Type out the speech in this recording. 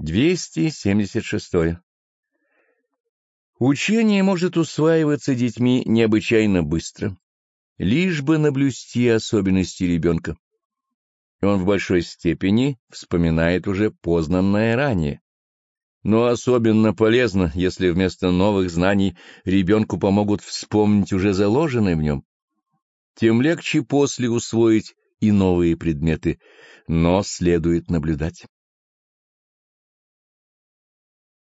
276. Учение может усваиваться детьми необычайно быстро, лишь бы наблюсти особенности ребенка. Он в большой степени вспоминает уже познанное ранее. Но особенно полезно, если вместо новых знаний ребенку помогут вспомнить уже заложенное в нем. Тем легче после усвоить и новые предметы, но следует наблюдать.